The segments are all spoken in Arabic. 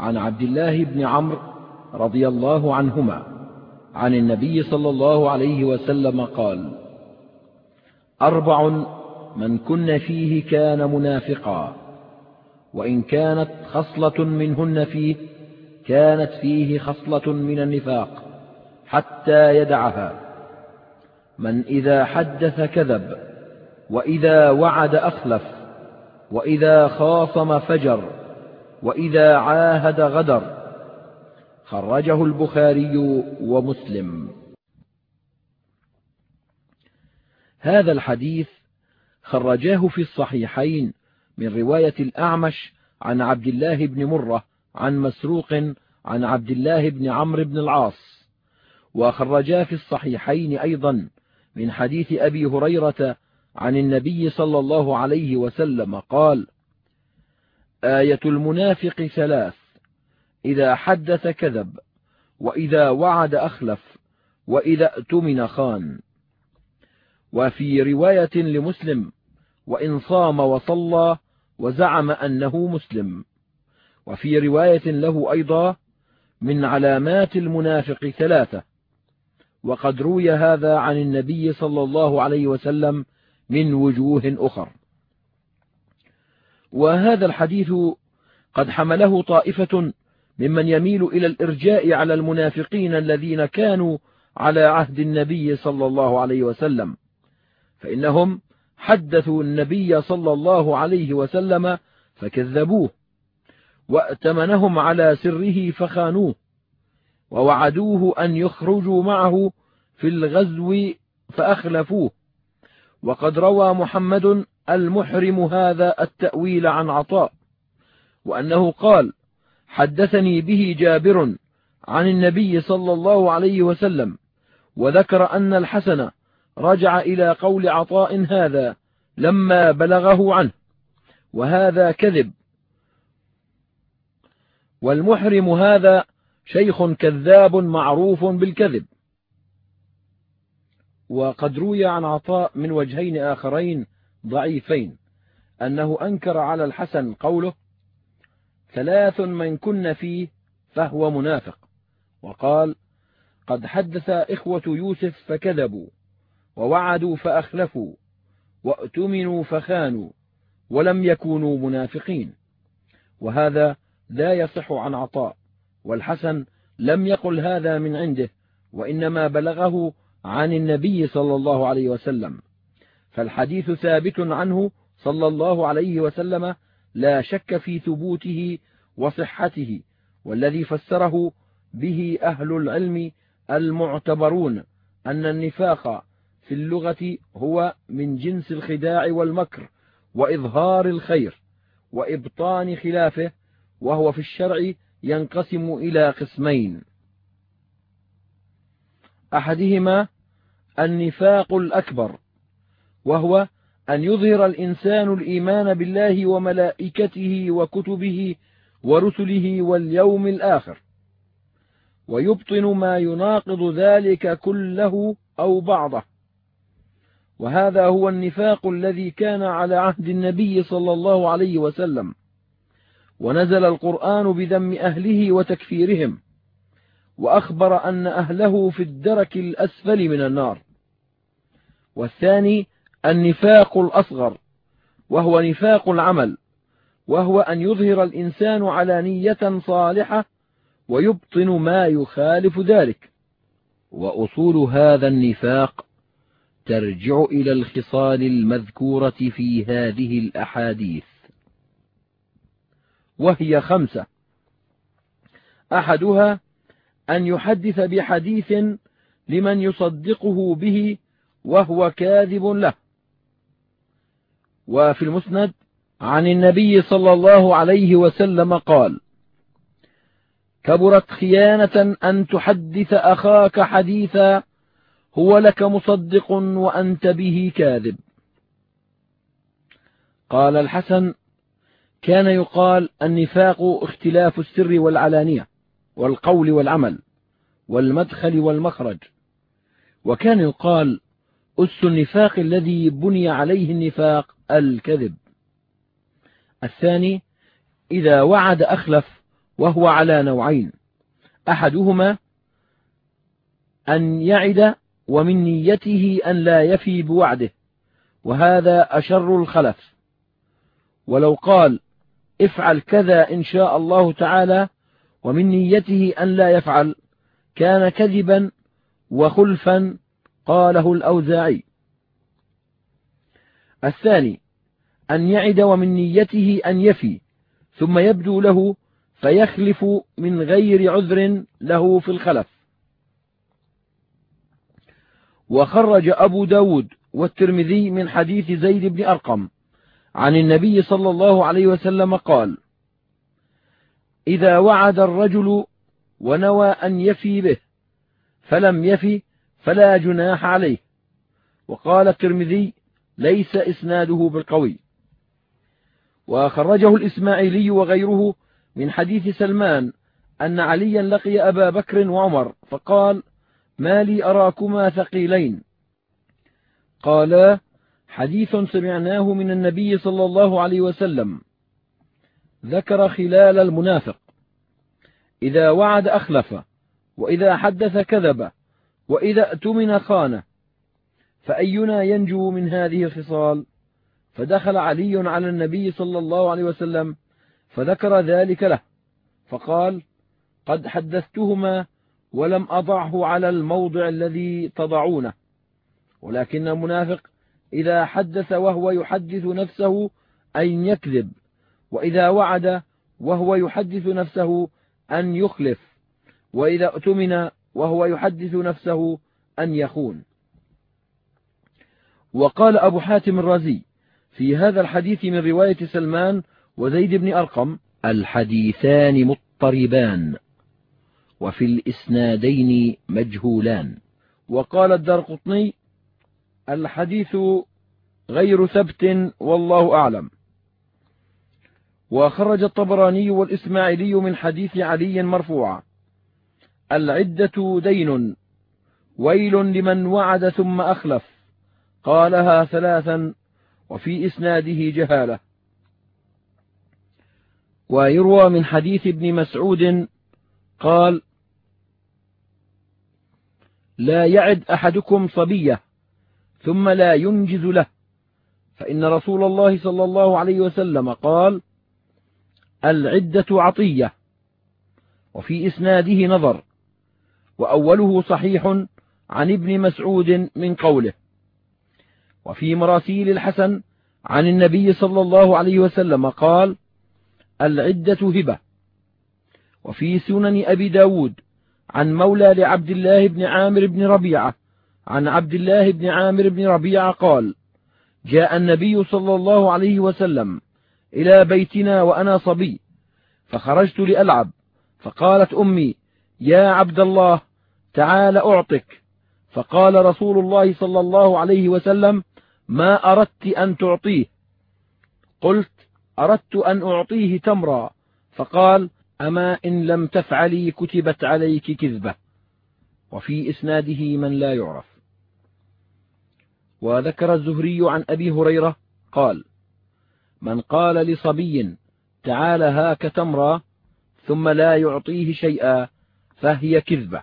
عن عبد الله بن عمرو رضي الله عنهما عن النبي صلى الله عليه وسلم قال أربع من كن فيه كان منافقا وإن كانت خصلة منهن فيه كانت فيه خصلة من النفاق حتى يدعها. من إذا حدث كذب وإذا وعد أخلف وإذا خاصم فجر وإذا عاهد غدر. خرجه البخاري ومسلم. هذا الحديث خرجاه في الصحيحين من رواية الأعمش عن عبد الله بن مرة عن مسروق عن عبد الله بن عمرو بن العاص. وخرجا في الصحيحين أيضا من حديث أبي هريرة عن النبي صلى الله عليه وسلم قال آية المنافق ثلاث إذا حدث كذب وإذا وعد أخلف وإذا اؤتمن خان. وفي رواية لمسلم وإن صام وصلى وزعم أنه مسلم. وفي رواية له أيضا من علامات المنافق ثلاثة. وقد روي هذا عن النبي صلى الله عليه وسلم من وجوه أخر. وهذا الحديث قد حمله طائفة ممن يميل إلى الإرجاء على المنافقين الذين كانوا على عهد النبي صلى الله عليه وسلم فإنهم حدثوا النبي صلى الله عليه وسلم فكذبوه وأتمنهم على سره فخانوه ووعدوه أن يخرجوا معه في الغزو فأخلفوه وقد روى محمد المحرم هذا التأويل عن عطاء وأنه قال حدثني به جابر عن النبي صلى الله عليه وسلم وذكر أن الحسن رجع إلى قول عطاء هذا لما بلغه عنه وهذا كذب. والمحرم هذا شيخ كذاب معروف بالكذب. وقد روي عن عطاء من وجهين آخرين ضعيفين. أنه أنكر على الحسن قوله ثلاث من كن فيه فهو منافق. وقال قد حدث إخوة يوسف فكذبوا ووعدوا فأخلفوا وأتمنوا فخانوا ولم يكونوا منافقين. وهذا لا يصح عن عطاء والحسن لم يقل هذا من عنده وإنما بلغه عن النبي صلى الله عليه وسلم. فالحديث ثابت عنه صلى الله عليه وسلم لا شك في ثبوته وصحته والذي فسره به أهل العلم المعتبرون أن النفاق في اللغة هو من جنس الخداع والمكر وإظهار الخير وإبطان خلافه وهو في الشرع ينقسم إلى قسمين. أحدهما النفاق الأكبر وهو أن يظهر الإنسان الإيمان بالله وملائكته وكتبه ورسله واليوم الآخر. ويبطن ما يناقض ذلك كله أو بعضه. وهذا هو النفاق الذي كان على عهد النبي صلى الله عليه وسلم. ونزل القرآن بذم أهله وتكفيرهم. وأخبر أن أهله في الدرك الأسفل من النار. والثاني النفاق الأصغر وهو نفاق العمل وهو أن يظهر الإنسان على نية صالحة ويبطن ما يخالف ذلك. وأصول هذا النفاق ترجع إلى الخصال المذكورة في هذه الأحاديث. وهي خمسة. أحدها أن يحدث بحديث لمن يصدقه به وهو كاذب له. وفي المسند عن النبي صلى الله عليه وسلم قال كبرت خيانة أن تحدث أخاك حديثا هو لك مصدق وأنت به كاذب. قال الحسن كان يقال النفاق اختلاف السر والعلانية والقول والعمل والمدخل والمخرج وكان يقال أس النفاق الذي بني عليه النفاق الكذب. الثاني إذا وعد أخلف وهو على نوعين. أحدهما أن يعد ومن نيته أن لا يفي بوعده وهذا أشر الخلف. ولو قال افعل كذا إن شاء الله تعالى ومن نيته أن لا يفعل كان كذبا وخلفا قاله الأوزاعي. الثاني أن يعد ومن نيته أن يفي ثم يبدو له فيخلف من غير عذر له في الخلف. وخرج أبو ب داود والترمذي من حديث زيد بن أرقم عن النبي صلى الله عليه وسلم قال إذا وعد الرجل ونوى أن يفي به فلم يفي فلا جناح عليه. وقال الترمذي ليس إسناده بالقوي. وخرجه الإسماعيلي وغيره من حديث سلمان أن عليا لقي أبا بكر وعمر فقال ما لي أراكما ثقيلين. قالا حديث سمعناه من النبي صلى الله عليه وسلم. ذكر خلال المنافق إذا وعد أخلف وإذا حدث كذب وإذا اؤتمن خان فأينا ينجو من هذه الخصال؟ فدخل علي على النبي صلى الله عليه وسلم فذكر ذلك له فقال قد حدثتهما ولم أضعه على الموضع الذي تضعونه ولكن المنافق إذا حدث وهو يحدث نفسه أن يكذب وإذا وعد وهو يحدث نفسه أن يخلف وإذا اؤتمن وهو يحدث نفسه أن يخون. وقال أبو حاتم الرازي في هذا الحديث من رواية سلمان وزيد بن أرقم الحديثان مضطربان وفي الإسنادين مجهولان. وقال الدرقطني الحديث غير ثبت والله أعلم. وخرج الطبراني والإسماعيلي من حديث علي مرفوعا. العدة دين ويل لمن وعد ثم أخلف. قالها ثلاثا وفي إسناده جهالة. ويروى من حديث ابن مسعود قال لا يعد أحدكم صبية ثم لا ينجز له. فإن رسول الله صلى الله عليه وسلم قال العدة عطية. وفي إسناده نظر وأوله صحيح عن ابن مسعود من قوله. وفي مراسيل الحسن عن النبي صلى الله عليه وسلم قال العدة هبة وفي سنن أبي ب داود عن مولى لعبد الله بن عامر بن ربيعة عن عبد الله بن عامر بن ربيعة قال جاء النبي صلى الله عليه وسلم إلى بيتنا وأنا صبي فخرجت لألعب فقالت أمي يا عبد الله تعال أعطك. فقال رسول الله صلى الله عليه وسلم ما أردت أن تعطيه. قلت أردت أن أعطيه تمرا. فقال أما إن لم تفعلي كتبت عليك كذبة. وفي إسناده من لا يعرف. وذكر الزهري عن أبي هريرة قال من قال لصبي تعال هاك تمرا ثم لا يعطيه شيئا فهي كذبة.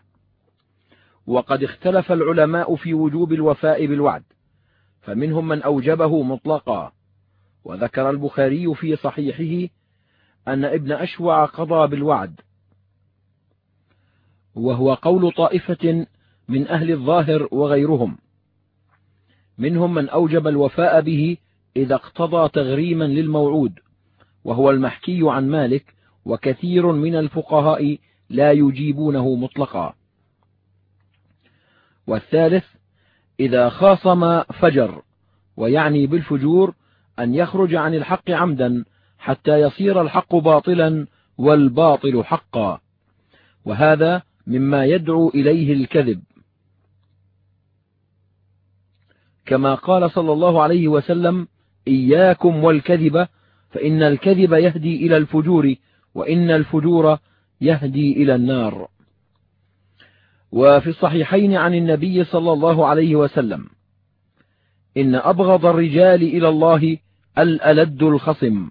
وقد اختلف العلماء في وجوب الوفاء بالوعد. فمنهم من أوجبه مطلقا. وذكر البخاري في صحيحه أن ابن أشوع قضى بالوعد. وهو قول طائفة من أهل الظاهر وغيرهم. منهم من أوجب الوفاء به إذا اقتضى تغريما للموعود. وهو المحكي عن مالك وكثير من الفقهاء لا يجيبونه مطلقا. والثالث إذا خاصم فجر ويعني بالفجور أن يخرج عن الحق عمدا حتى يصير الحق باطلا والباطل حقا. وهذا مما يدعو إليه الكذب. كما قال صلى الله عليه وسلم إياكم والكذب فإن الكذب يهدي إلى الفجور وإن الفجور يهدي إلى النار. وفي الصحيحين عن النبي صلى الله عليه وسلم إن أبغض الرجال إلى الله الألد الخصم.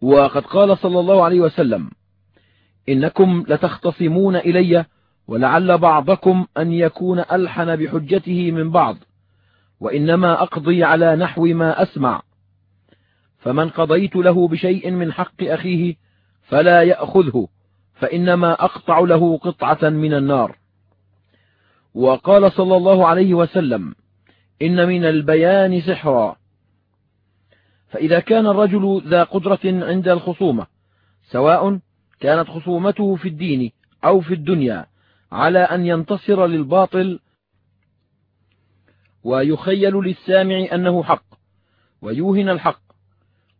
وقد قال صلى الله عليه وسلم إنكم لتختصمون إلي ولعل بعضكم أن يكون ألحن بحجته من بعض وإنما أقضي على نحو ما أسمع. فمن قضيت له بشيء من حق أخيه فلا يأخذه. فإنما أقطع له قطعة من النار. وقال صلى الله عليه وسلم إن من البيان سحرا. فإذا كان الرجل ذا قدرة عند الخصومة سواء كانت خصومته في الدين أو في الدنيا على أن ينتصر للباطل ويخيل للسامع أنه حق ويوهن الحق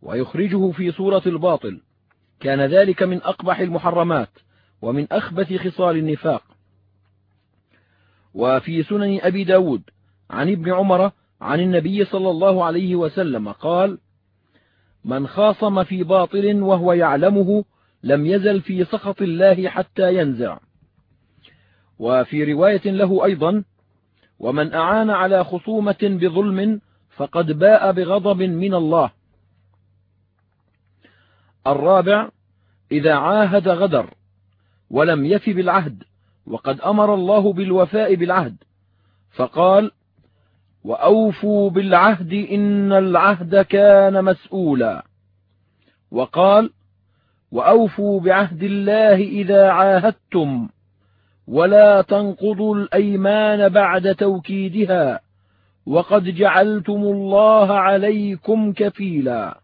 ويخرجه في صورة الباطل. كان ذلك من أقبح المحرمات ومن أخبث خصال النفاق. وفي سنن أبي ب داود عن ابن عمر عن النبي صلى الله عليه وسلم قال من خاصم في باطل وهو يعلمه لم يزل في سخط الله حتى ينزع. وفي رواية له أيضا ومن أعان على خصومة بظلم فقد باء بغضب من الله. الرابع إذا عاهد غدر ولم يف بالعهد وقد أمر الله بالوفاء بالعهد فقال وأوفوا بالعهد إن العهد كان مسؤولا. وقال وأوفوا بعهد الله إذا عاهدتم ولا تنقضوا الأيمان بعد توكيدها وقد جعلتم الله عليكم كفيلا.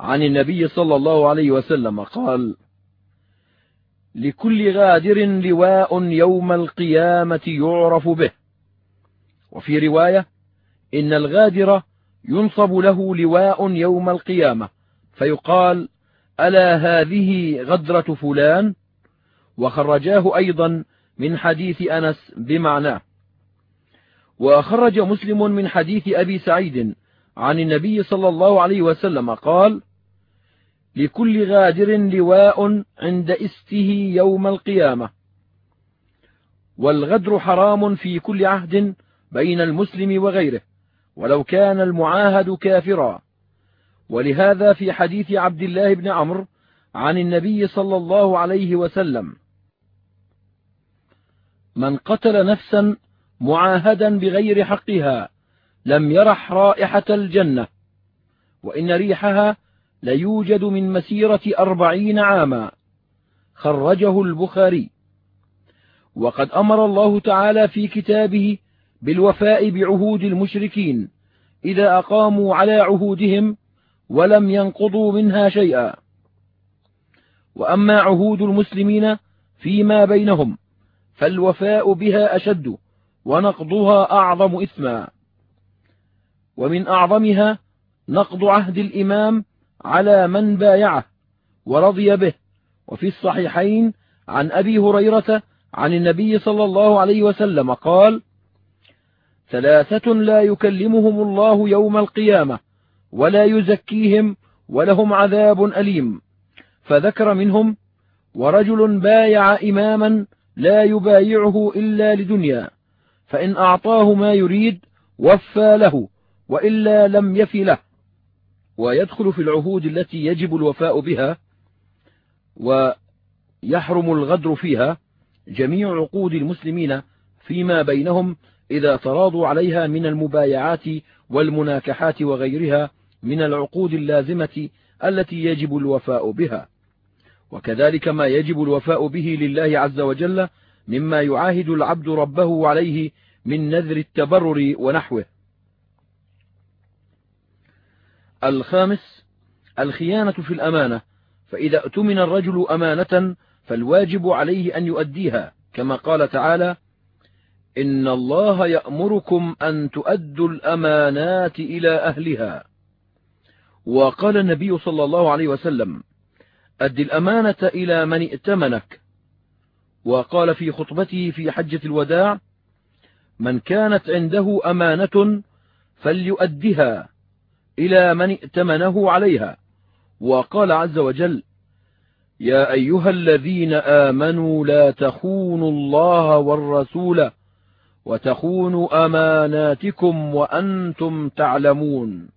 عن النبي صلى الله عليه وسلم قال لكل غادر لواء يوم القيامة يعرف به. وفي رواية إن الغادر ينصب له لواء يوم القيامة فيقال ألا هذه غدرة فلان؟ وخرجاه أيضا من حديث أنس بمعناه. وخرج مسلم من حديث أبي سعيد عن النبي صلى الله عليه وسلم قال لكل غادر لواء عند استه يوم القيامة. والغدر حرام في كل عهد بين المسلم وغيره ولو كان المعاهد كافرا. ولهذا في حديث عبد الله بن عمرو عن النبي صلى الله عليه وسلم من قتل نفسا معاهدا بغير حقها لم يرح رائحة الجنة وإن ريحها ليوجد من مسيرة أربعين عاما. خرجه البخاري. وقد أمر الله تعالى في كتابه بالوفاء بعهود المشركين إذا أقاموا على عهودهم ولم ينقضوا منها شيئا. وأما عهود المسلمين فيما بينهم فالوفاء بها أشد ونقضها أعظم إثما. ومن أعظمها نقض عهد الإمام على من بايعه ورضي به. وفي الصحيحين عن أبي هريرة عن النبي صلى الله عليه وسلم قال ثلاثة لا يكلمهم الله يوم القيامة ولا يزكيهم ولهم عذاب أليم. فذكر منهم ورجل بايع إماما لا يبايعه إلا لدنيا فإن أعطاه ما يريد وفى له وإلا لم يف له. ويدخل في العهود التي يجب الوفاء بها ويحرم الغدر فيها جميع عقود المسلمين فيما بينهم إذا تراضوا عليها من المبايعات والمناكحات وغيرها من العقود اللازمة التي يجب الوفاء بها. وكذلك ما يجب الوفاء به لله عز وجل مما يعاهد العبد ربه عليه من نذر التبرر ونحوه. الخامس الخيانة في الأمانة. فإذا اؤتمن الرجل أمانة فالواجب عليه أن يؤديها. كما قال تعالى إن الله يأمركم أن تؤدوا الأمانات إلى أهلها. وقال النبي صلى الله عليه وسلم أد الأمانة إلى من ائتمنك. وقال في خطبته في حجة الوداع من كانت عنده أمانة فليؤدها. إلى من ائتمنه عليها. وقال عز وجل يا أيها الذين آمنوا لا تخونوا الله والرسول وتخونوا أماناتكم وأنتم تعلمون.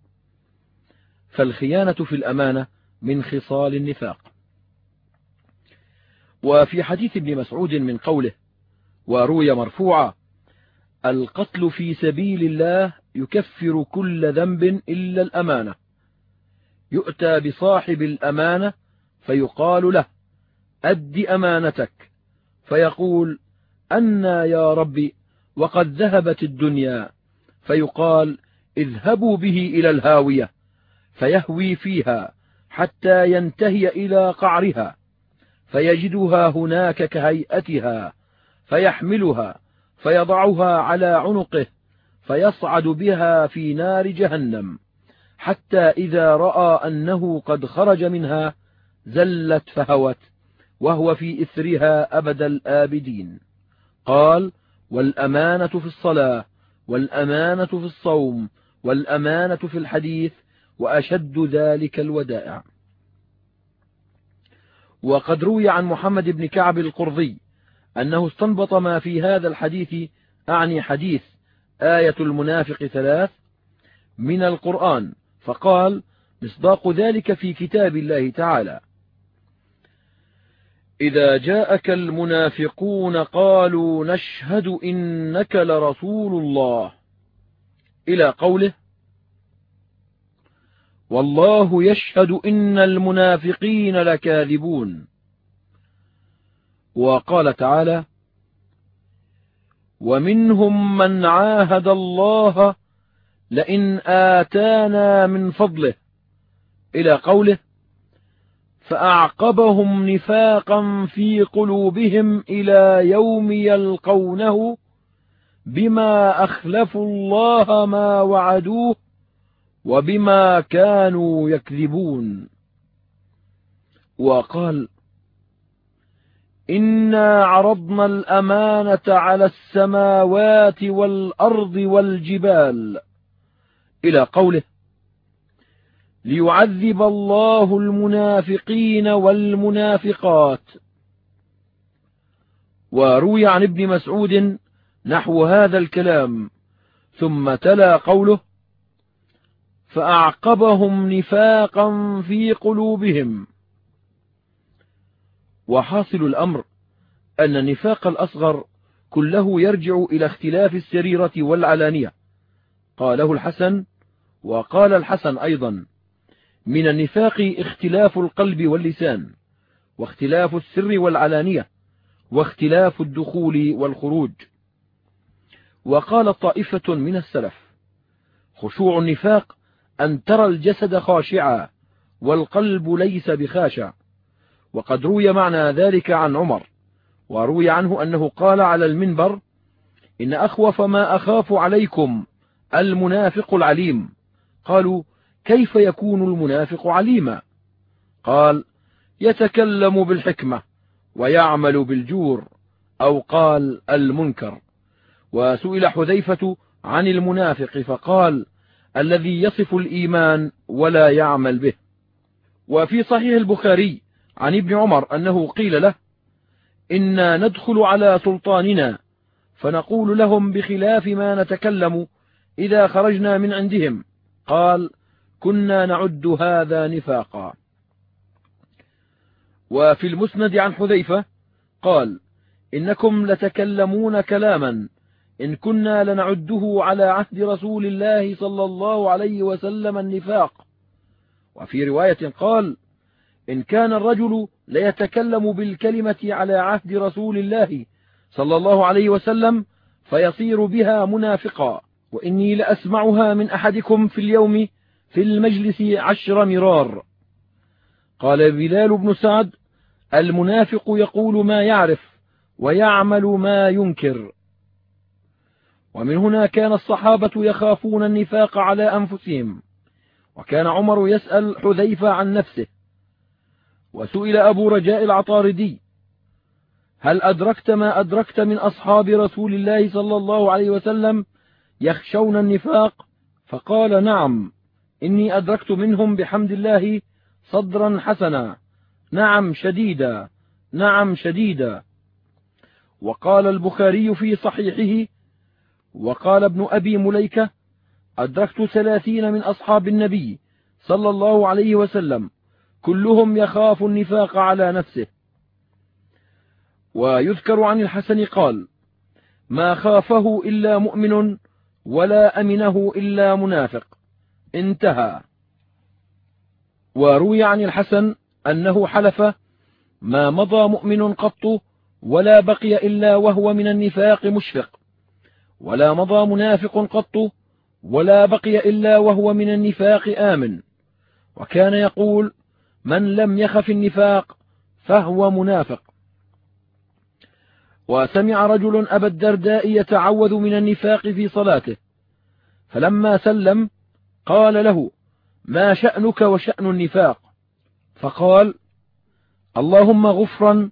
فالخيانة في الأمانة من خصال النفاق. وفي حديث ابن مسعود من قوله وروي مرفوعا القتل في سبيل الله يكفر كل ذنب إلا الأمانة. يؤتى بصاحب الأمانة فيقال له أد أمانتك. فيقول أنا يا ربي وقد ذهبت الدنيا. فيقال اذهبوا به إلى الهاوية. فيهوي فيها حتى ينتهي إلى قعرها. فيجدها هناك كهيئتها. فيحملها. فيضعها على عنقه. فيصعد بها في نار جهنم حتى إذا رأى أنه قد خرج منها زلت فهوت وهو في إثرها أبد الآبدين. قال والأمانة في الصلاة والأمانة في الصوم والأمانة في الحديث وأشد ذلك الودائع. وقد روي عن محمد بن كعب القرظي أنه استنبط ما في هذا الحديث أعني حديث آية المنافق ثلاث من القرآن فقال مصداق ذلك في كتاب الله تعالى. إذا جاءك المنافقون قالوا نشهد إنك لرسول الله. إلى قوله والله يشهد إن المنافقين لكاذبون. وقال تعالى ومنهم من عاهد الله لئن آتانا من فضله. إلى قوله فأعقبهم نفاقا في قلوبهم إلى يوم يلقونه بما أخلفوا الله ما وعدوه وبما كانوا يكذبون. وقال إنا عرضنا الأمانة على السماوات والأرض والجبال. إلى قوله. ليعذب الله المنافقين والمنافقات. وروي عن ابن مسعود نحو هذا الكلام. ثم تلا قوله. فأعقبهم نفاقا في قلوبهم. وحاصل الأمر أن النفاق الأصغر كله يرجع إلى اختلاف السريرة والعلانية. قاله الحسن وقال الحسن أيضا من النفاق اختلاف القلب واللسان واختلاف السر والعلانية واختلاف الدخول والخروج. وقال طائفة من السلف خشوع النفاق أن ترى الجسد خاشعا والقلب ليس بخاشع. وقد روي معنى ذلك عن عمر وروي عنه أنه قال على المنبر إن أخوف ما أخاف عليكم المنافق العليم. قالوا كيف يكون المنافق عليما؟ قال يتكلم بالحكمة ويعمل بالجور أو قال المنكر. وسئل حذيفة عن المنافق فقال الذي يصف الإيمان ولا يعمل به. وفي صحيح البخاري عن ابن عمر أنه قيل له إنا ندخل على سلطاننا فنقول لهم بخلاف ما نتكلم إذا خرجنا من عندهم. قال كنا نعد هذا نفاقا. وفي المسند عن حذيفة قال إنكم لتكلمون كلاما إن كنا لنعده على عهد رسول الله صلى الله عليه وسلم النفاق. وفي رواية قال إن كان الرجل ليتكلم بالكلمة على عهد رسول الله صلى الله عليه وسلم فيصير بها منافقا وإني لأسمعها من أحدكم في اليوم في المجلس عشر مرار. قال بلال بن سعد المنافق يقول ما يعرف ويعمل ما ينكر. ومن هنا كان الصحابة يخافون النفاق على أنفسهم وكان عمر يسأل حذيفة عن نفسه. وسئل أبو رجاء العطاردي هل أدركت ما أدركت من أصحاب رسول الله صلى الله عليه وسلم يخشون النفاق؟ فقال نعم إني أدركت منهم بحمد الله صدرا حسنا نعم شديدا نعم شديدا. وقال البخاري في صحيحه وقال ابن أبي مليكة أدركت ثلاثين من أصحاب النبي صلى الله عليه وسلم كلهم يخاف النفاق على نفسه. ويذكر عن الحسن قال ما خافه إلا مؤمن ولا أمنه إلا منافق. انتهى. وروي عن الحسن أنه حلف ما مضى مؤمن قط ولا بقي إلا وهو من النفاق مشفق ولا مضى منافق قط ولا بقي إلا وهو من النفاق آمن. وكان يقول من لم يخف النفاق فهو منافق. وسمع رجل أبا الدرداء يتعوذ من النفاق في صلاته فلما سلم قال له ما شأنك وشأن النفاق؟ فقال اللهم غفرا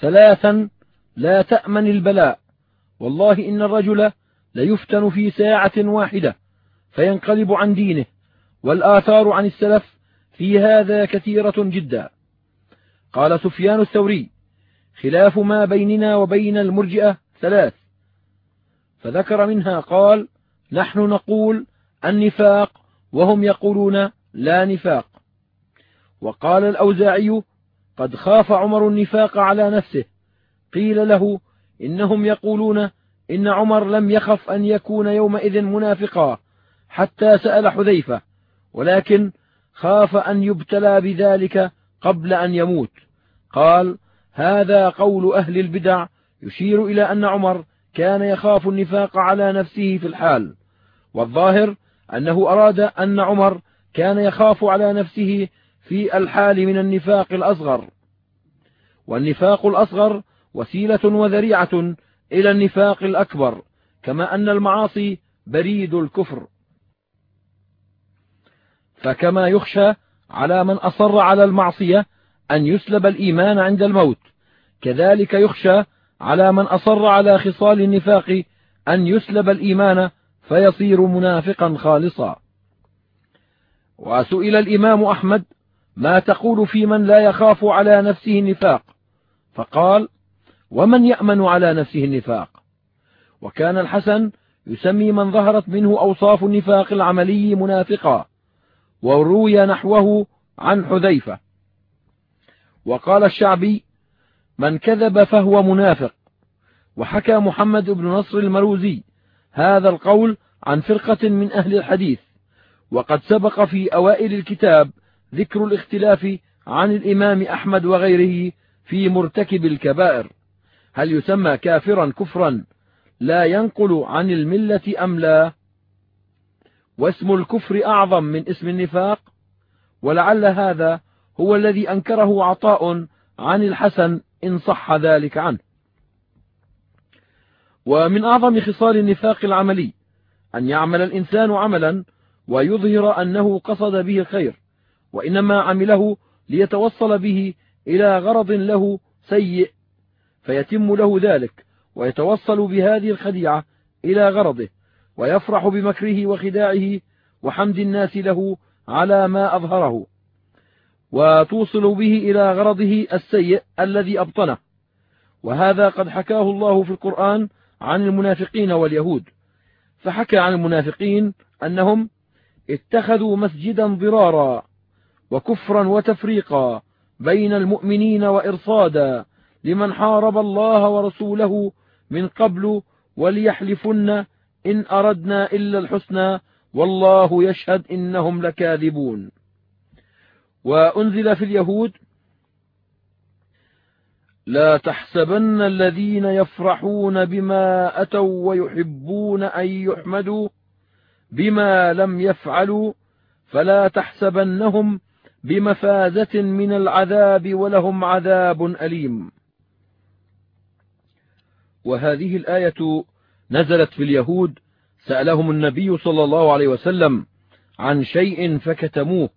ثلاثا لا تأمن البلاء والله إن الرجل ليفتن في ساعة واحدة فينقلب عن دينه والآثار عن السلف في هذا كثيرة جدا. قال سفيان الثوري خلاف ما بيننا وبين المرجئة ثلاث. فذكر منها قال نحن نقول النفاق وهم يقولون لا نفاق. وقال الأوزاعي قد خاف عمر النفاق على نفسه. قيل له إنهم يقولون إن عمر لم يخف أن يكون يومئذ منافقا حتى سأل حذيفة ولكن خاف أن يبتلى بذلك قبل أن يموت. قال هذا قول أهل البدع يشير إلى أن عمر كان يخاف النفاق على نفسه في الحال. والظاهر أنه أراد أن عمر كان يخاف على نفسه في الحال من النفاق الأصغر. والنفاق الأصغر وسيلة وذريعة إلى النفاق الأكبر كما أن المعاصي بريد الكفر. فكما يخشى على من أصر على المعصية أن يسلب الإيمان عند الموت. كذلك يخشى على من أصر على خصال النفاق أن يسلب الإيمان فيصير منافقا خالصا. وسئل الإمام أحمد ما تقول في من لا يخاف على نفسه النفاق؟ فقال ومن يأمن على نفسه النفاق؟ وكان الحسن يسمي من ظهرت منه أوصاف النفاق العملي منافقا. وروي نحوه عن حذيفة. وقال الشعبي من كذب فهو منافق. وحكى محمد بن نصر المروزي هذا القول عن فرقة من أهل الحديث. وقد سبق في أوائل الكتاب ذكر الاختلاف عن الإمام أحمد وغيره في مرتكب الكبائر. هل يسمى كافرا كفرا لا ينقل عن الملة أم لا؟ واسم الكفر أعظم من اسم النفاق ولعل هذا هو الذي أنكره عطاء عن الحسن إن صح ذلك عنه. ومن أعظم خصال النفاق العملي أن يعمل الإنسان عملا ويظهر أنه قصد به الخير وإنما عمله ليتوصل به إلى غرض له سيء فيتم له ذلك ويتوصل بهذه الخديعة إلى غرضه. ويفرح بمكره وخداعه وحمد الناس له على ما أظهره. وتوصل به إلى غرضه السيء الذي أبطنه. وهذا قد حكاه الله في القرآن عن المنافقين واليهود. فحكى عن المنافقين أنهم اتخذوا مسجدا ضرارا وكفرا وتفريقا بين المؤمنين وإرصادا لمن حارب الله ورسوله من قبل وليحلفن إن أردنا إلا الحسنى والله يشهد إنهم لكاذبون. وأنزل في اليهود لا تحسبن الذين يفرحون بما أتوا ويحبون أن يحمدوا بما لم يفعلوا فلا تحسبنهم بمفازة من العذاب ولهم عذاب أليم. وهذه الآية نزلت في اليهود سألهم النبي صلى الله عليه وسلم عن شيء فكتموه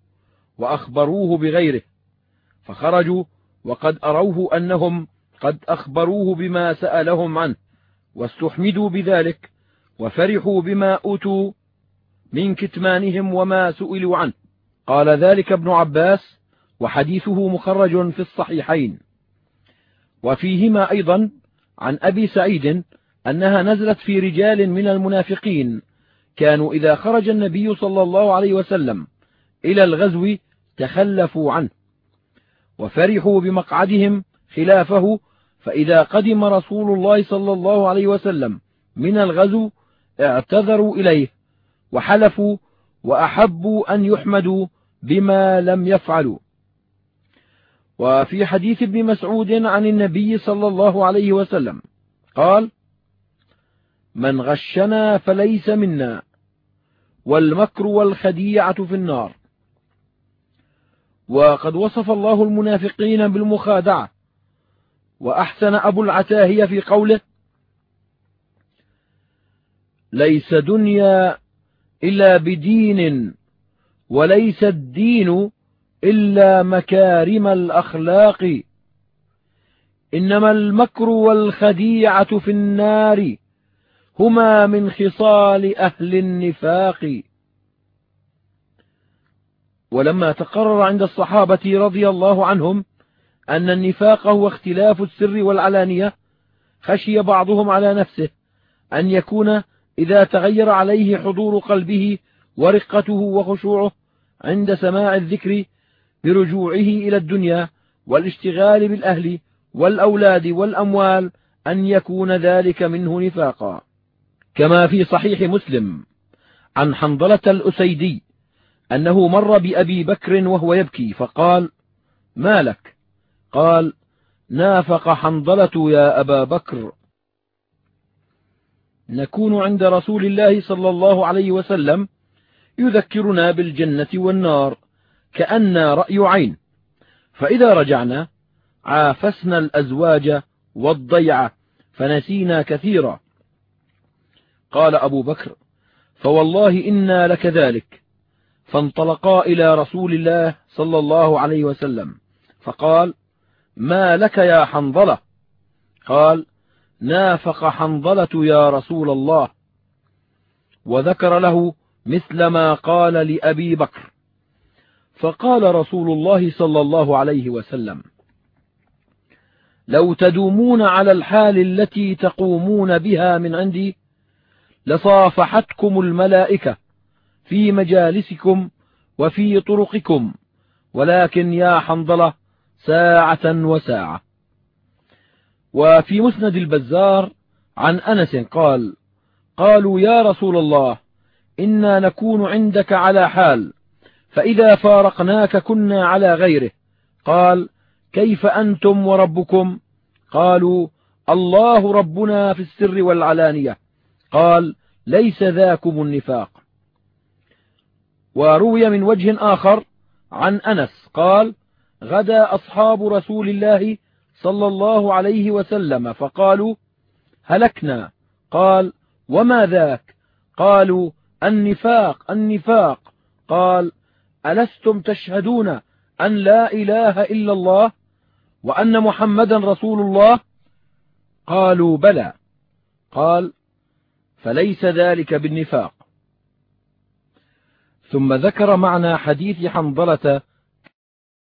وأخبروه بغيره فخرجوا وقد أروه أنهم قد أخبروه بما سألهم عنه واستحمدوا بذلك وفرحوا بما أوتوا من كتمانهم وما سئلوا عنه. قال ذلك ابن عباس وحديثه مخرج في الصحيحين. وفيهما أيضا عن أبي سعيد أنها نزلت في رجال من المنافقين. كانوا إذا خرج النبي صلى الله عليه وسلم إلى الغزو تخلفوا عنه وفرحوا بمقعدهم خلافه فإذا قدم رسول الله صلى الله عليه وسلم من الغزو اعتذروا إليه وحلفوا وأحبوا أن يحمدوا بما لم يفعلوا. وفي حديث ابن مسعود عن النبي صلى الله عليه وسلم قال من غشنا فليس منا والمكر والخديعة في النار. وقد وصف الله المنافقين بالمخادعة وأحسن أبو العتاهية في قوله ليس دنيا إلا بدين وليس الدين إلا مكارم الأخلاق. إنما المكر والخديعة في النار. هما من خصال أهل النفاق. ولما تقرر عند الصحابة رضي الله عنهم أن النفاق هو اختلاف السر والعلانية خشي بعضهم على نفسه أن يكون إذا تغير عليه حضور قلبه ورقته وخشوعه عند سماع الذكر برجوعه إلى الدنيا والاشتغال بالأهل والأولاد والأموال أن يكون ذلك منه نفاقا. كما في صحيح مسلم عن حنظلة الأسيدي أنه مر بأبي بكر وهو يبكي فقال ما لك؟ قال نافق حنظلة يا أبا بكر. نكون عند رسول الله صلى الله عليه وسلم يذكرنا بالجنة والنار كأن رأي عين. فإذا رجعنا عافسنا الأزواج والضيعة فنسينا كثيرا. قال أبو بكر فوالله إنا لكذلك. فانطلقا إلى رسول الله صلى الله عليه وسلم فقال ما لك يا حنظلة؟ قال نافق حنظلة يا رسول الله. وذكر له مثل ما قال لأبي بكر. فقال رسول الله صلى الله عليه وسلم لو تدومون على الحال التي تقومون بها من عندي لصافحتكم الملائكة في مجالسكم وفي طرقكم ولكن يا حنظلة ساعة وساعة. وفي مسند البزار عن أنس قال قالوا يا رسول الله إنا نكون عندك على حال فإذا فارقناك كنا على غيره. قال كيف أنتم وربكم؟ قالوا الله ربنا في السر والعلانية. قال ليس ذاكم النفاق. وروي من وجه آخر عن أنس قال غدا أصحاب رسول الله صلى الله عليه وسلم فقالوا هلكنا. قال وما ذاك؟ قالوا النفاق النفاق. قال ألستم تشهدون أن لا إله إلا الله وأن محمدا رسول الله؟ قالوا بلى. قال فليس ذلك بالنفاق. ثم ذكر معنى حديث حنظلة